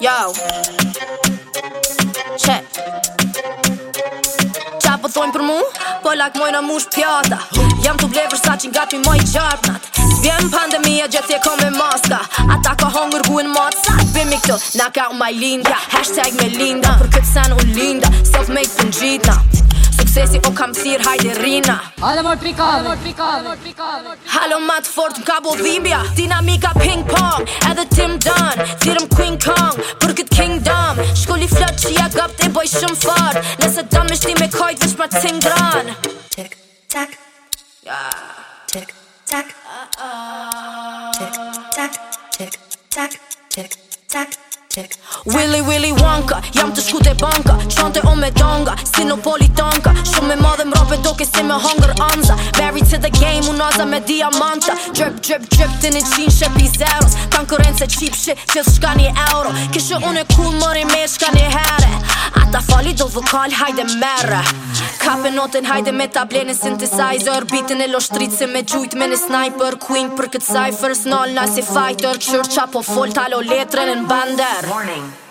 Yo Check Qa po thonjë për mu? Po lak moj në mush pjata Jam të blevër sa që nga moj qartnat Vjen pandemija gjithë e kom me maska Ata ka hongër guen matë Sa të bimi këtë Naka u maj linda Hashtag me linda Për këtë sen u linda Self made për në gjitna sesi o kam sir hajde rina Halo mor prikave Halo mat fort m'ka bo dhimbja Dinamika ping pong edhe Tim dan Thirëm Queen Kong për kët kingdom Shkulli flot që ja gap të boj shumë fort Nëse të më me kojt vëshma të sim dran Tick tack Tick tack Tick tack Tick tack Tick tack Tick tack Willy Willy Wonka, jam të shkute banka Chante o me donga, si në politonka Shume madhem rapet doke se me hunger anza Buried to the game u naza me diamanta Drip drip drip të në qinë se pizeros Konkurencë e cheap shit që të shkani euro Kishë e e cool mëri me shkani e herë Ata faqer Dali vokal, hajde mërë Kape notën, hajde me tablene Synthesizer, bitën e lo shtritë Se me gjujt me në sniper, queen Për këtë cypher, s'nol, nasi fighter Qërqa po fol, talo letrën e në bander Warning